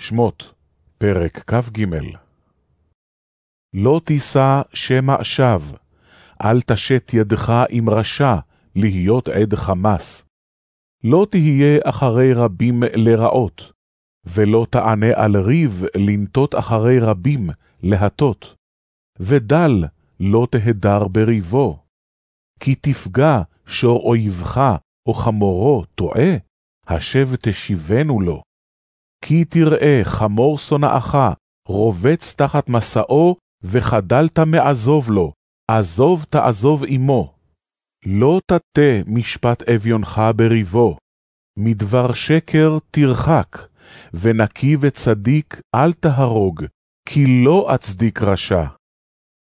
שמות, פרק כ"ג לא תישא שמא שווא, אל תשת ידך עם רשע, להיות עד חמס. לא תהיה אחרי רבים לרעות, ולא תענה על ריב לנטות אחרי רבים להטות. ודל לא תהדר בריבו. כי תפגע שור אויבך או חמורו טועה, השב תשיבנו לו. כי תראה חמור שונאך, רובץ תחת מסעו, וחדלת מעזוב לו, עזוב תעזוב עמו. לא תטה משפט אביונך בריבו, מדבר שקר תרחק, ונקי וצדיק אל תהרוג, כי לא אצדיק רשע.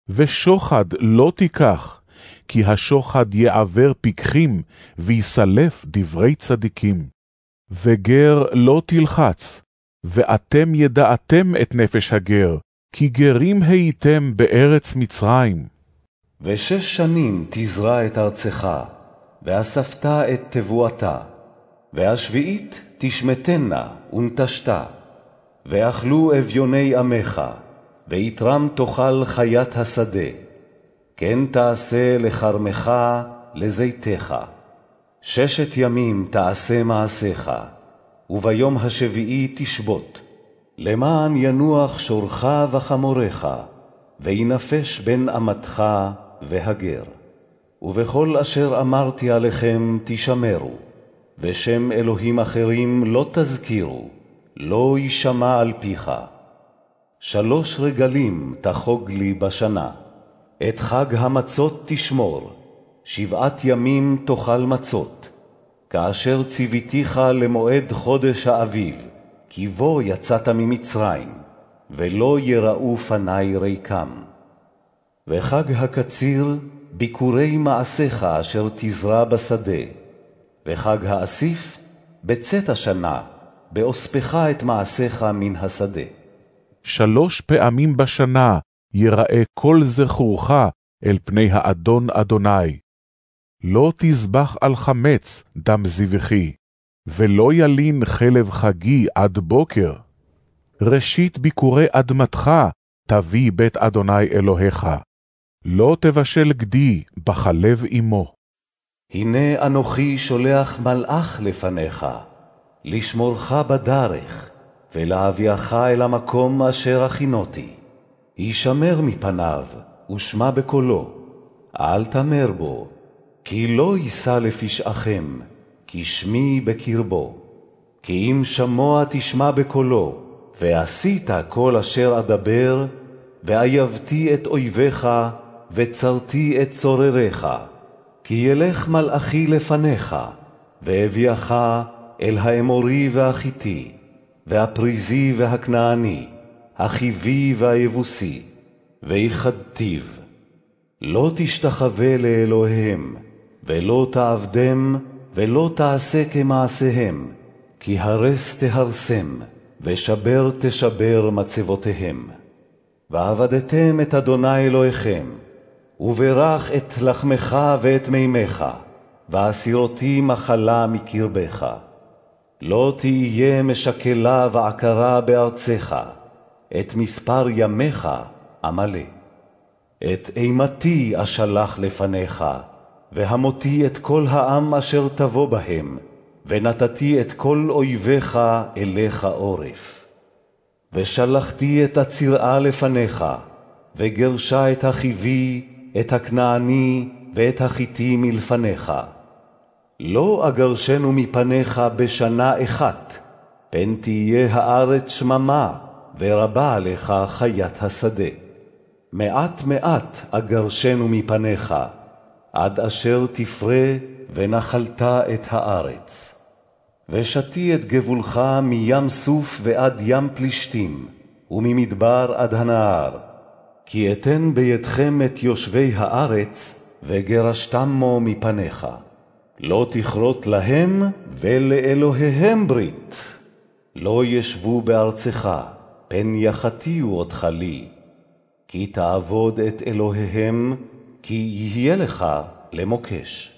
ושוחד לא תיקח, כי השוחד יעבר פיקחים, ויסלף דברי צדיקים. וגר לא תלחץ, ואתם ידעתם את נפש הגר, כי גרים הייתם בארץ מצרים. ושש שנים תזרע את ארצך, ואספת את תבואתה, והשביעית תשמטנה ונטשתה, ואכלו אביוני עמך, ויתרם תאכל חיית השדה. כן תעשה לכרמך, לזיתך. ששת ימים תעשה מעשיך, וביום השביעי תשבות, למען ינוח שורך וחמורך, וינפש בן אמתך והגר. ובכל אשר אמרתי עליכם תשמרו, ושם אלוהים אחרים לא תזכירו, לא יישמע על פיך. שלוש רגלים תחוג לי בשנה, את חג המצות תשמור, שבעת ימים תאכל מצות, כאשר ציוויתיך למועד חודש האביב, כי בו יצאת ממצרים, ולא יראו פני ריקם. וחג הקציר, ביקורי מעשיך אשר תזרע בשדה, וחג האסיף, בצאת השנה, באוספך את מעשיך מן השדה. שלוש פעמים בשנה יראה כל זכורך אל פני האדון אדוני. לא תזבח על חמץ דם זבחי, ולא ילין חלב חגי עד בוקר. ראשית ביקורי אדמתך תביא בית אדוני אלוהיך. לא תבשל גדי בחלב עמו. הנה אנוכי שולח מלאך לפניך, לשמורך בדרך, ולהביאך אל המקום אשר הכינותי. הישמר מפניו, ושמע בקולו, אל תמר בו, כי לא יישא לפשעכם, כי שמי בקרבו. כי אם שמוע תשמע בקולו, ועשית כל אשר אדבר, ואייבתי את אויביך, וצרתי את צורריך, כי ילך מלאכי לפניך, והביאך אל האמורי והחיתי, והפריזי והכנעני, החיבי והיבוסי, ויחדתיו. לא תשתחווה לאלוהיהם, ולא תעבדם, ולא תעשה כמעשיהם, כי הרס תהרסם, ושבר תשבר מצבותיהם. ועבדתם את אדוני אלוהיכם, וברך את לחמך ואת מימיך, והסירותי מחלה מקרבך. לא תהיה משקלה ועקרה בארצך, את מספר ימיך אמלא. את אימתי אשלח לפניך, והמותי את כל העם אשר תבוא בהם, ונתתי את כל אויביך אליך עורף. ושלחתי את הצירעה לפניך, וגרשה את החיבי, את הכנעני ואת החיתי מלפניך. לא אגרשנו מפניך בשנה אחת, פן תהיה הארץ שממה, ורבה עליך חיית השדה. מעט מעט אגרשנו מפניך, עד אשר תפרה ונחלת את הארץ. ושתי את גבולך מים סוף ועד ים פלישתים, וממדבר עד הנהר. כי אתן בידכם את יושבי הארץ, וגרשתם מו מפניך. לא תכרות להם ולאלוהיהם ברית. לא ישבו בארצך, פן יחתיו אותך לי. כי תעבוד את אלוהיהם, כי יהיה לך למוקש.